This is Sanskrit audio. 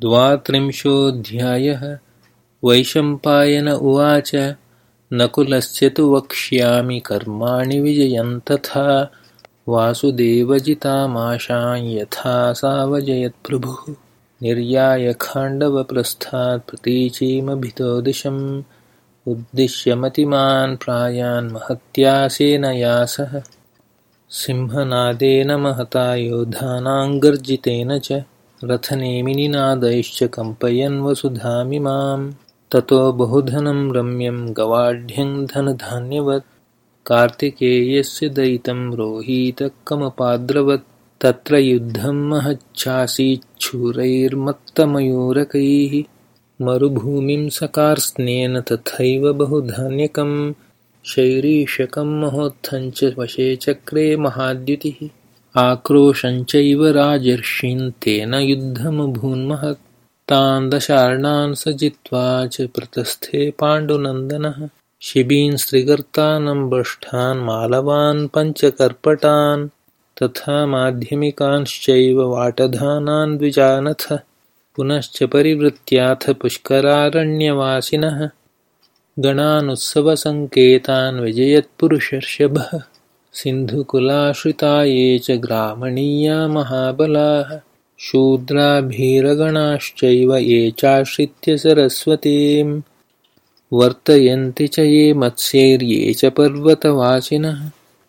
द्वात्रिंशोऽध्यायः। वैशम्पायन उवाच नकुलस्य तु वक्ष्यामि कर्माणि विजयं तथा। वासुदेवजितामाशां यथा सावजयत्प्रभुः निर्यायखाण्डवप्रस्थात् प्रतीचीमभितो दिशम् उद्दिश्यमतिमान् प्रायान् महत्या सेनया सह सिंहनादेन महता योधानां गर्जितेन च रथनेमिनिनादैश्च कम्पयन् वसुधामिमां ततो बहुधनं रम्यं गवाढ्यं धनधान्यवत्। कार्तिकेयस्य दयितं रोहीतकमपाद्रवत्। तत्र युद्धं महच्चासीच्छूरैर्मत्तमयूरकैः मरुभूमिं सकार्त्स्नेन तथैव बहुधान्यकं शैरीशकं महोत्थञ्च वशे चक्रे महाद्युतिः आक्रोशञ्चैव राजर्षीन् तेन युद्धमभून्महत् तान् दशार्णान् स जित्वा च प्रतस्थे पाण्डुनन्दनः। शिबींस्त्रिगर्तानम्बष्ठान् मालवान् पञ्चकर्पटान् तथा माध्यमिकांश्चैव वाटधानान् द्विजानथ। पुनश्च परिवृत्याथ पुष्करारण्यवासिनः। गणानुत्सवसङ्केतान् विजयत्पुरुषर्षभः सिन्धुकुलाश्रिता ये च ग्रामणीया महाबलाः। शूद्राभिरगणाश्चैव ये चाश्रित्य सरस्वतीं वर्तयन्ति च ये मत्स्यैर्ये च पर्वतवासिनः